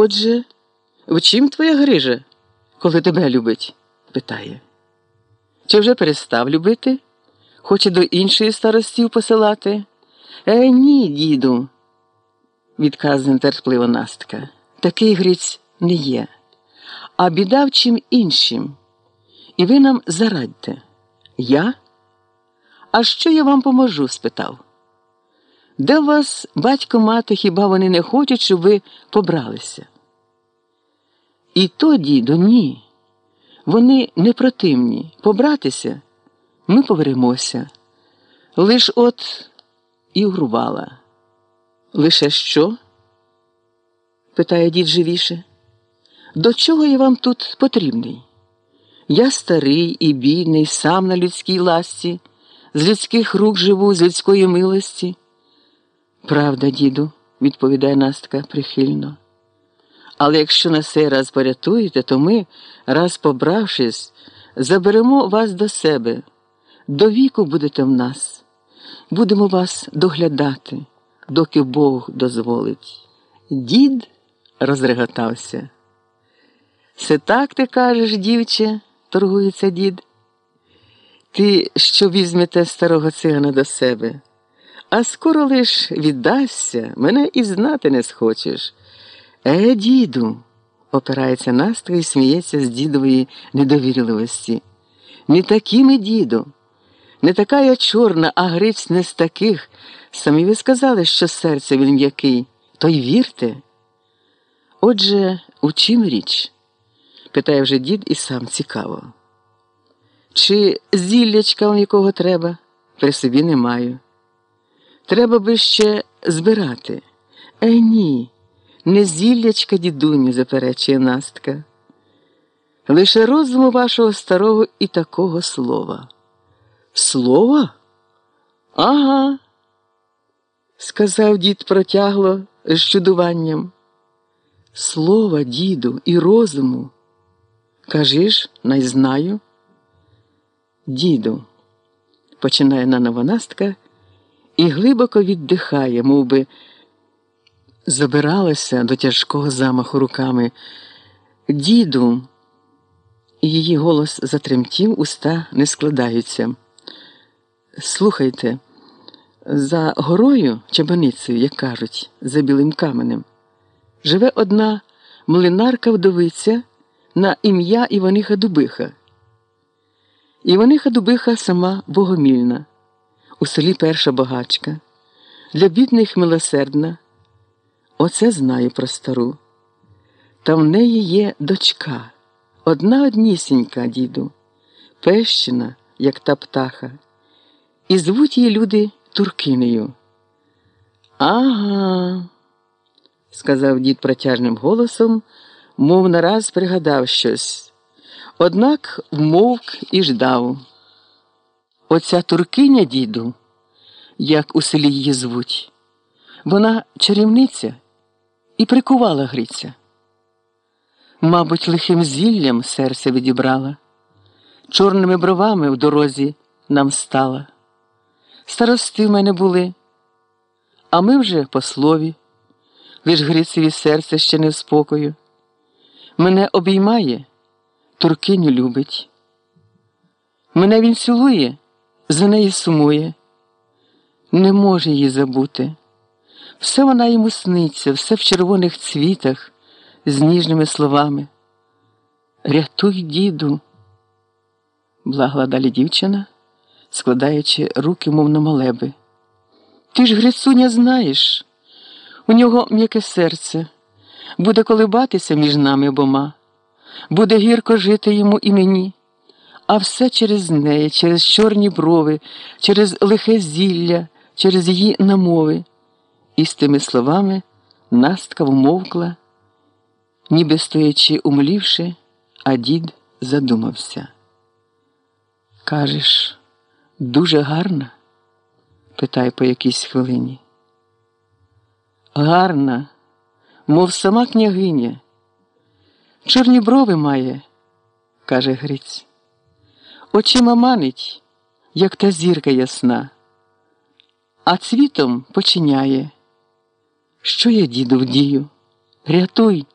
Отже, в чим твоя грижа, коли тебе любить? питає. Чи вже перестав любити? Хоче до іншої старостів посилати? Е, ні, діду, відказує нетерпливо Настка. Такий гріць не є. А біда в чим іншим. І ви нам зарадьте. Я? А що я вам поможу? спитав. Де у вас батько мати, хіба вони не хочуть, щоб ви побралися? І то, діду, ні. Вони не противні. Побратися ми поберемося. Лиш от і врубала. Лише що? питає дід живіше. До чого я вам тут потрібний? Я старий і бідний, сам на людській ласці, з людських рук живу, з людської милості. Правда, діду, відповідає Настка прихильно. Але якщо на цей раз порятуєте, то ми, раз побравшись, заберемо вас до себе. До віку будете в нас. Будемо вас доглядати, доки Бог дозволить. Дід розреготався. Все так ти кажеш, дівче, торгується дід. Ти що візьмете старого цигана до себе, а скоро лиш віддасться, мене і знати не схочеш. Е, діду, опирається Настя і сміється з дідової недовірливості. Не такими, діду, не така я чорна, а гриць не з таких. Самі ви сказали, що серце він м'який, то й вірте. Отже, у чим річ? питає вже дід і сам цікаво. Чи зіллячка, у якого треба? При собі не маю. Треба би ще збирати. Е, ні, не зіллячка, дідуню, заперечує Настка. Лише розуму вашого старого і такого слова. Слова? Ага, сказав дід протягло з чудуванням. Слова, діду, і розуму. Кажиш, най знаю. Діду, починає наново Настка і глибоко віддихає, мов би забиралася до тяжкого замаху руками. Діду, її голос затремтів, уста не складаються. Слухайте, за горою чабаницею, як кажуть, за білим каменем, живе одна млинарка вдовиця на ім'я Іваниха Дубиха. Іваниха Дубиха сама богомільна, у селі перша багачка, для бідних милосердна. Оце знаю про стару. Та в неї є дочка, одна однісінька, діду, пещена, як та птаха, і звуть її люди Туркинею. Ага, сказав дід протяжним голосом, мов нараз пригадав щось. Однак вмовк і ждав. Оця туркиня, діду, як у селі її звуть, вона чарівниця і прикувала Гриця. Мабуть, лихим зіллям серце відібрала, чорними бровами в дорозі нам стала. Старости в мене були, а ми вже по слові, лиш Грицеві серце ще не в спокою. Мене обіймає, туркиню любить. Мене він цілує, за неї сумує, не може її забути. Все вона йому сниться, все в червоних цвітах, з ніжними словами. Рятуй, діду, благла далі дівчина, складаючи руки, мов на молеби. Ти ж, Грицуня, знаєш, у нього м'яке серце, буде колибатися між нами обома, буде гірко жити йому і мені, а все через неї, через чорні брови, через лихе зілля, через її намови. І з тими словами Настка вмовкла, ніби стоячи умлівши, а дід задумався. Кажеш, дуже гарна? питає по якійсь хвилині. Гарна, мов сама княгиня. Чорні брови має, каже Гриць. Очима манить, як та зірка ясна, а цвітом починяє. Що я, діду, вдію? Рятуй.